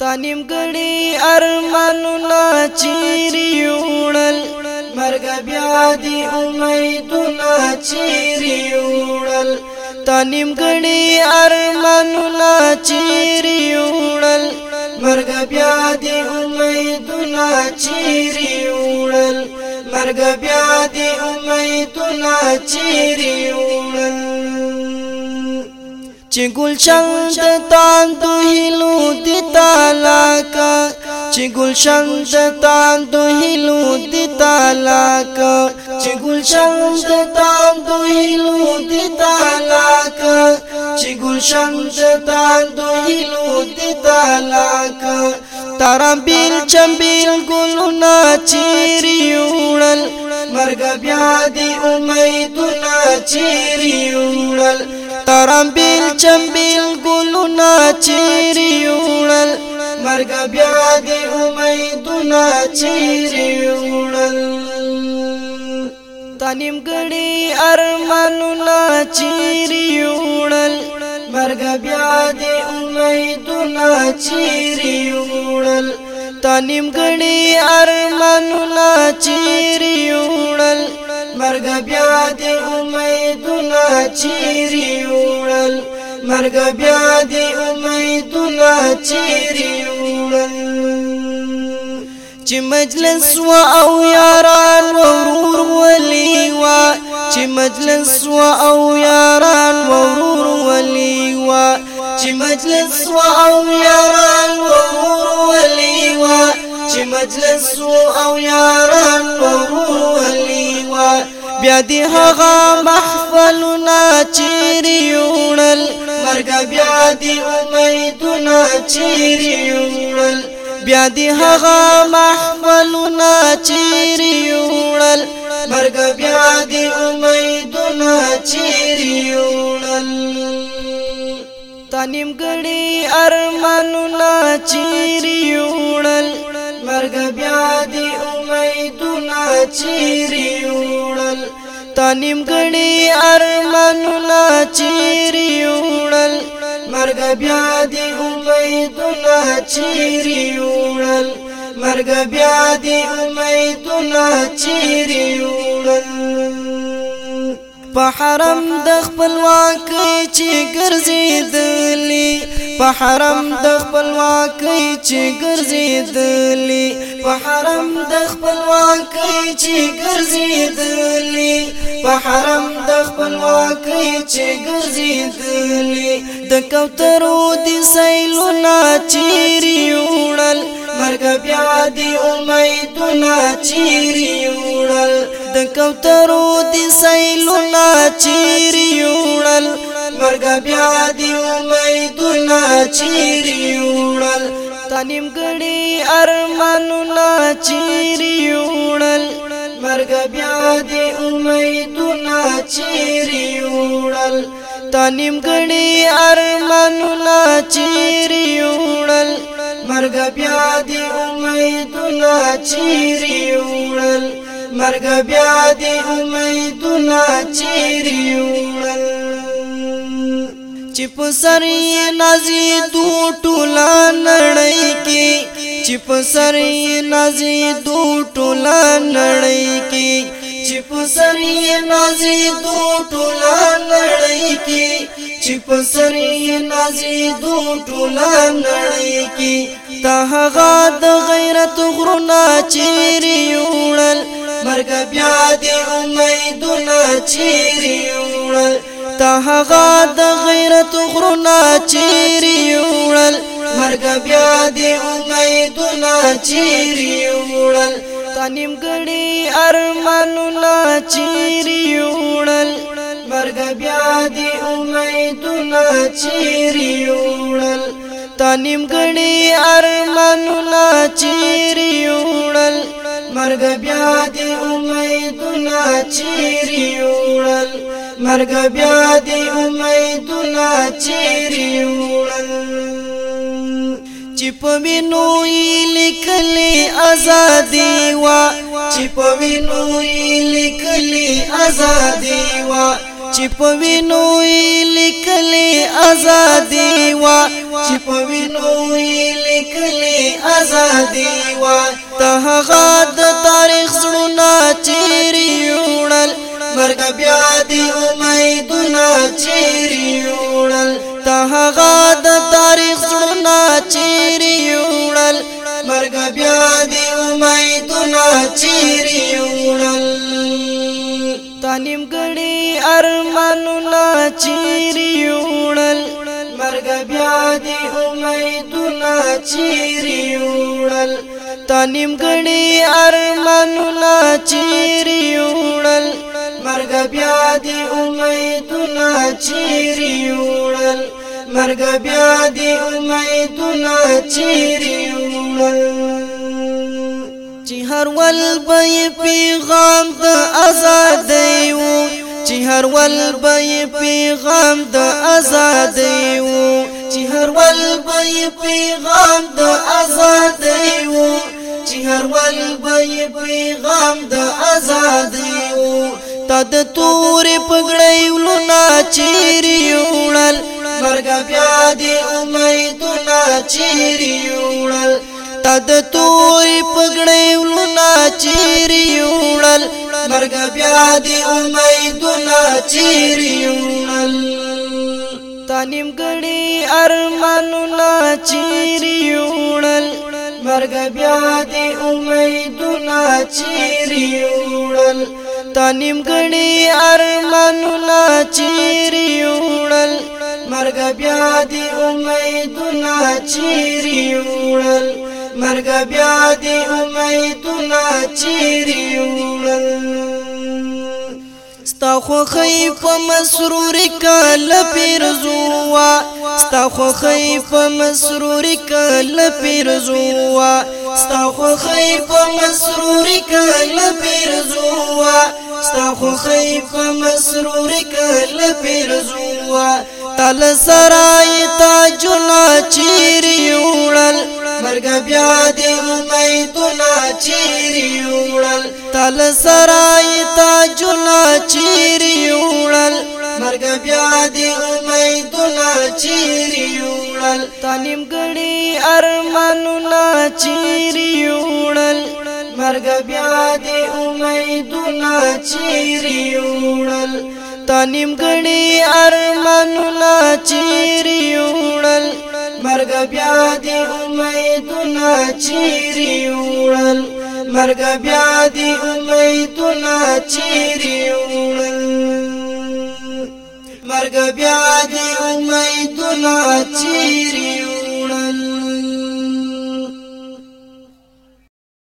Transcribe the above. تا نیمګړي ارمانونه چیرې وړل مرګ بیا دی امیدونه چیرې وړل تا نیمګړي ارمانونه چیرې وړل مرګ بیا دی امیدونه چیرې وړل مرګ بیا دی امیدونه چیرې وړل چې ګلشن د تاندو هلو د تالاکا چې ګلشن د تاندو هلو د تالاکا چې ګلشن د تاندو هلو د تالاکا چې ګلشن د تاندو هلو د تالاکا ترامبیل چمبیل ګلونا چیریوړل مرګ بیا دی امیدونه چیریوړل باران بیل چمبیل گلونا چیری وړل مرګ بیا دی امیدونا چیری وړل تنیم ګړی ارمانونا چیری وړل مرګ بیا دی امیدونا چیری وړل تنیم ګړی ارمانونا چیری وړل مرګ بیا د امیدونه چیرې وړل مرګ بیا د امیدونه چیرې وړل چې مجلس و او یاران ورور ولي وا چې مجلس و او یاران ورور ولي وا چې مجلس و او یاران ورور ولي وا چې مجلس و بیا دی هغه محفلونه چیرې وړل مرګ بیا دی امیدونه چیرې وړل بیا دی هغه محفلونه چیرې وړل مرګ بیا دی امیدونه چیرې وړل تنیم ګړي ارمانونه چیرې چیری وړل مرګ بیا دی امیدونه چیری وړل مرګ بیا دی امیدونه چیری وړل په حرم د خپلواک چې ګرځېدلی په حرم د خپلواک چې ګرځېدلی په حرم د خپلواکۍ چې ګرځېدلې په حرم د خپلواکۍ چې ګرځېدلې د کوترو د سیلونه چیرې وړل مرګ بیا د امیدونه چیرې وړل د کوترو د سیلونه چیرې وړل مرګ بیا د امیدونه چیرې وړل تنیم گڑی ارمانو نا چیری اوڑل مرگ بیا دی امیدو نا چیری اوڑل تنیم گڑی ارمانو نا چیری اوڑل مرگ بیا دی امیدو نا چیری اوڑل مرگ بیا دی امیدو نا چیری اوڑل چې په سر نازي دو ټولا نړۍ کې چې په سر نازي دو ټولا نړۍ کې چې په سر نازي دو ټولا نړۍ کې چې په سر نازي دو ټولا نړۍ کې ته غاد غیرت غرنا چیرې وړل مرګ بیا دې امیدونه چیرې وړل تا هغه د غیرت غرنا چیرې وړل مرګ بیا دې امیدونه چیرې وړل تا نیمګړي ارمانونه چیرې وړل مرګ بیا دې امیدونه چیرې وړل تا نیمګړي ارمانونه چیرې وړل مرګ بیا دې امیدونه چیرې مرګ بیا دی امیدونه چیرې وړل چې په وینو لیکلې ازادي وا چې په وینو لیکلې ازادي وا چې په وینو لیکلې ازادي وا چې په وینو لیکلې ازادي وا ته غا د تاریخ زړه چیرې مرګ بیا دی امیدونه چیرې وړل ته هغه د تاریخ زړونه چیرې وړل مرګ بیا دی امیدونه چیرې وړل تانیم ګړي ارمانونه چیرې وړل مرګ بیا دی امیدونه چیرې وړل تانیم ګړي ارمانونه چیرې وړل مرګ بیا دی امیدونه چیرې وړل مرګ بیا دی امیدونه چیرې وړل چې هر ول به پیغام د آزادۍ وو چې هر ول به پیغام د آزادۍ وو چې هر ول به پیغام د آزادۍ وو چې هر ول به پیغام د آزادۍ وو تد تور پګړې ولنا چیرې وړل مرګ بیا دې امیدونه چیرې وړل تد تور پګړې ولنا چیرې وړل مرګ بیا دې امیدونه چیرې وړل تانیم ګړې ارمانونه چیرې وړل مرګ بیا دې امیدونه چیرې وړل تا نیمګړي ارمانونه چیرې وړل مرګ بیا دې امیدونه چیرې وړل مرګ بیا دې امیدونه چیرې وړل ستا خو خی په مسرور کله پیرزوا ستا خو خی په مسرور کله پیرزوا ستا خو خی په مسروري کله پیرزوا ستا خو خی په مسروري کله پیرزوا تل سرای تا جنا چیریوړل مرګ بیا دې امیدونه چیریوړل تل سرای تا جنا چیریوړل کړل تعلیم کړي ارمانونه چیرې وړل مرګ بیا دې امیدونه چیرې وړل تعلیم کړي ارمانونه چیرې وړل مرګ بیا دې امیدونه چیرې وړل مرګ بیا دې امیدونه چیرې وړل مرګ بیا دی امیدونه چیرې